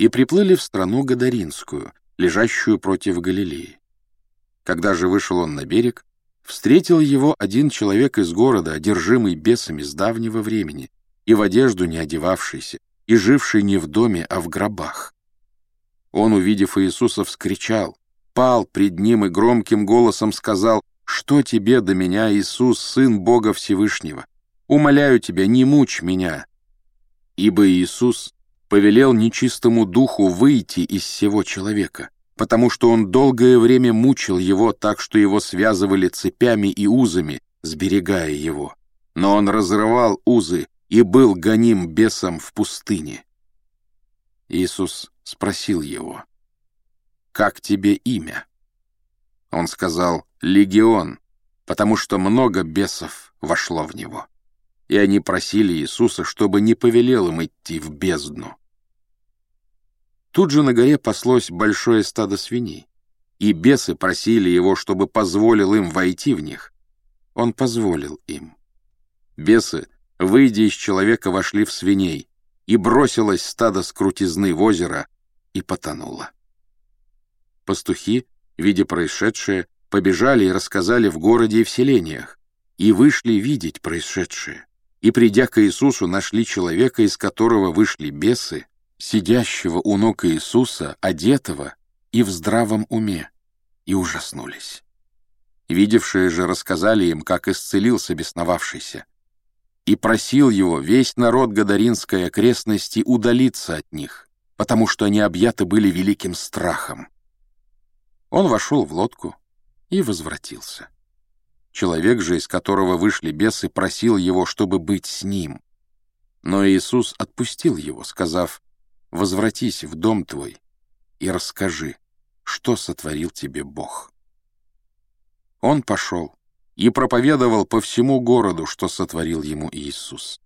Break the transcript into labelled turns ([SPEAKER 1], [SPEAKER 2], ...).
[SPEAKER 1] и приплыли в страну Гадаринскую, лежащую против Галилеи. Когда же вышел он на берег, встретил его один человек из города, одержимый бесами с давнего времени, и в одежду не одевавшийся, и живший не в доме, а в гробах. Он, увидев Иисуса, вскричал, пал пред ним и громким голосом сказал, «Что тебе до меня, Иисус, Сын Бога Всевышнего? Умоляю тебя, не мучь меня». Ибо Иисус повелел нечистому духу выйти из всего человека, потому что он долгое время мучил его так, что его связывали цепями и узами, сберегая его. Но он разрывал узы и был гоним бесом в пустыне. Иисус спросил его, «Как тебе имя?» Он сказал, «Легион», потому что много бесов вошло в него. И они просили Иисуса, чтобы не повелел им идти в бездну. Тут же на горе паслось большое стадо свиней, и бесы просили его, чтобы позволил им войти в них. Он позволил им. Бесы, выйдя из человека, вошли в свиней, и бросилось стадо с крутизны в озеро и потонуло. Пастухи, видя происшедшее, побежали и рассказали в городе и в селениях, и вышли видеть происшедшее. И, придя к Иисусу, нашли человека, из которого вышли бесы, сидящего у ног Иисуса, одетого и в здравом уме, и ужаснулись. Видевшие же рассказали им, как исцелился бесновавшийся, и просил его весь народ Гадаринской окрестности удалиться от них, потому что они объяты были великим страхом. Он вошел в лодку и возвратился. Человек же, из которого вышли бесы, просил его, чтобы быть с ним. Но Иисус отпустил его, сказав, возвратись в дом твой и расскажи, что сотворил тебе Бог. Он пошел и проповедовал по всему городу, что сотворил ему Иисус.